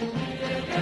Música